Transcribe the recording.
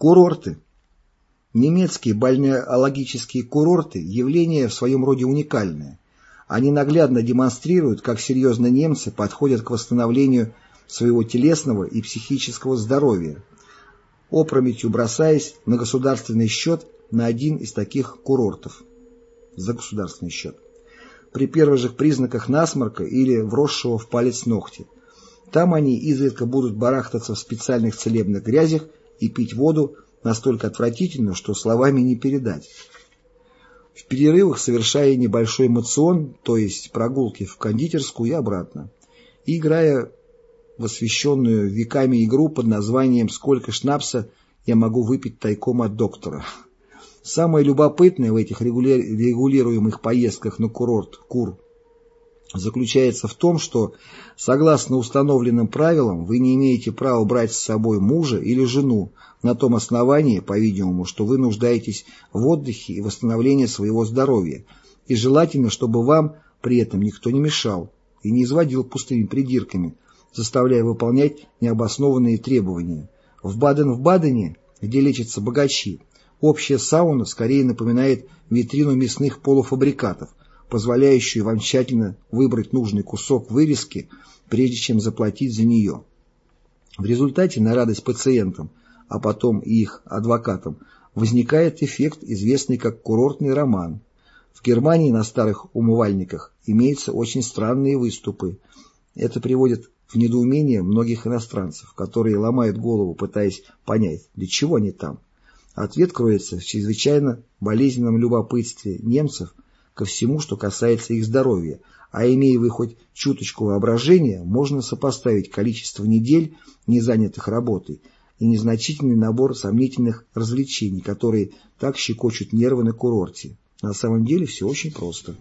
Курорты. Немецкие бальнеологические курорты – явление в своем роде уникальное. Они наглядно демонстрируют, как серьезно немцы подходят к восстановлению своего телесного и психического здоровья, опрометью бросаясь на государственный счет на один из таких курортов. За государственный счет. При первых же признаках насморка или вросшего в палец ногти. Там они изредка будут барахтаться в специальных целебных грязях и пить воду настолько отвратительно, что словами не передать. В перерывах совершая небольшой мацион, то есть прогулки в кондитерскую и обратно, и играя в освещенную веками игру под названием «Сколько шнапса я могу выпить тайком от доктора». Самое любопытное в этих регулируемых поездках на курорт Кур заключается в том, что, согласно установленным правилам, вы не имеете права брать с собой мужа или жену на том основании, по-видимому, что вы нуждаетесь в отдыхе и восстановлении своего здоровья, и желательно, чтобы вам при этом никто не мешал и не изводил пустыми придирками, заставляя выполнять необоснованные требования. В Баден-в-Бадене, где лечатся богачи, общая сауна скорее напоминает витрину мясных полуфабрикатов, позволяющую вам тщательно выбрать нужный кусок вырезки, прежде чем заплатить за нее. В результате, на радость пациентам, а потом и их адвокатам, возникает эффект, известный как курортный роман. В Германии на старых умывальниках имеются очень странные выступы. Это приводит в недоумение многих иностранцев, которые ломают голову, пытаясь понять, для чего они там. Ответ кроется в чрезвычайно болезненном любопытстве немцев ко всему, что касается их здоровья, а имея вы хоть чуточку воображения, можно сопоставить количество недель, не занятых работой, и незначительный набор сомнительных развлечений, которые так щекочут нервы на курорте. На самом деле все очень просто.